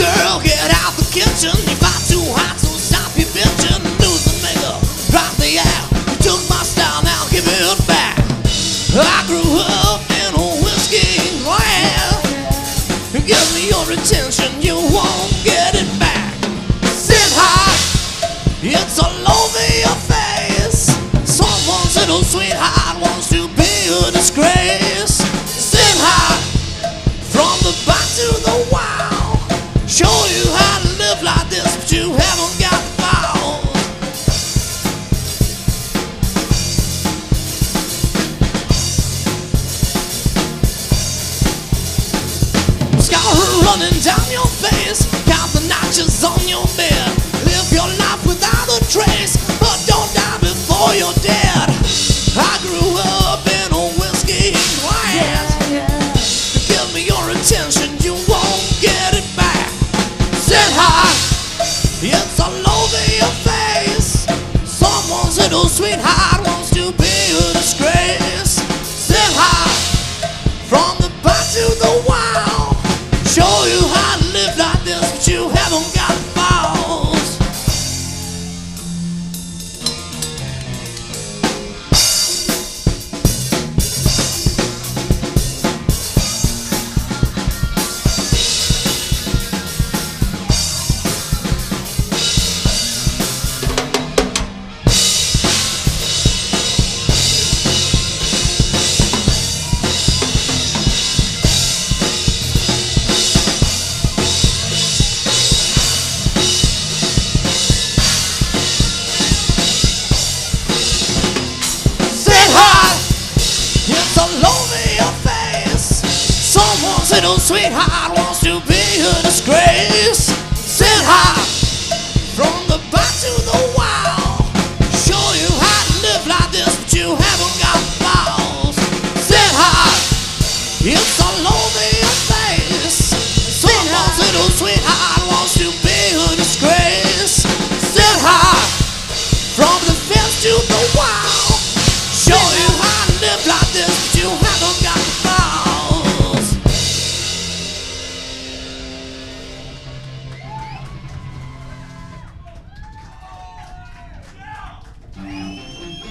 Girl, get out the kitchen. You fight too hot, so stop your bitching. News the maker, drop the air. You took my style, now give it back. I grew up in a whiskey glass. Give me your attention, you won't get it back. Sit high, it's all over your face. Someone's little sweetheart running down your face, count the notches on your bed. Live your life without a trace, but don't die before you're dead. I grew up in a whiskey glass. Give me your attention, you won't get it back. Sit high, it's all over your face. Someone's little sweetheart you little sweetheart wants to be a disgrace. Send her from the back to the wall. Show you how to live like this, but you haven't got balls. Send her. It's